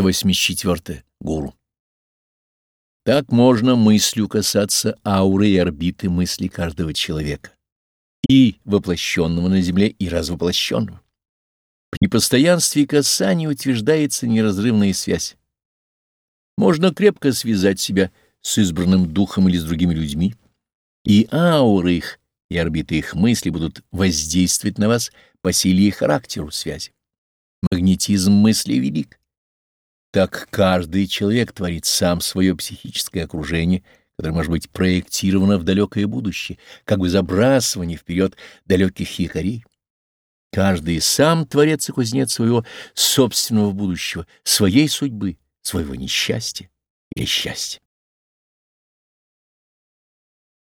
184. Гуру. Так можно мыслью касаться ауры и орбиты мысли каждого человека, и воплощенного на Земле, и развоплощенного. При постоянстве касания утверждается неразрывная связь. Можно крепко связать себя с избранным духом или с другими людьми, и ауры их и орбиты их мысли будут воздействовать на вас по силе и характеру связи. Магнетизм мысли велик. Так каждый человек творит сам свое психическое окружение, которое может быть проектировано в далекое будущее, как бы забрасывание вперед далеких якорей. Каждый сам творец и кузнец своего собственного будущего, своей судьбы, своего несчастья или счастья.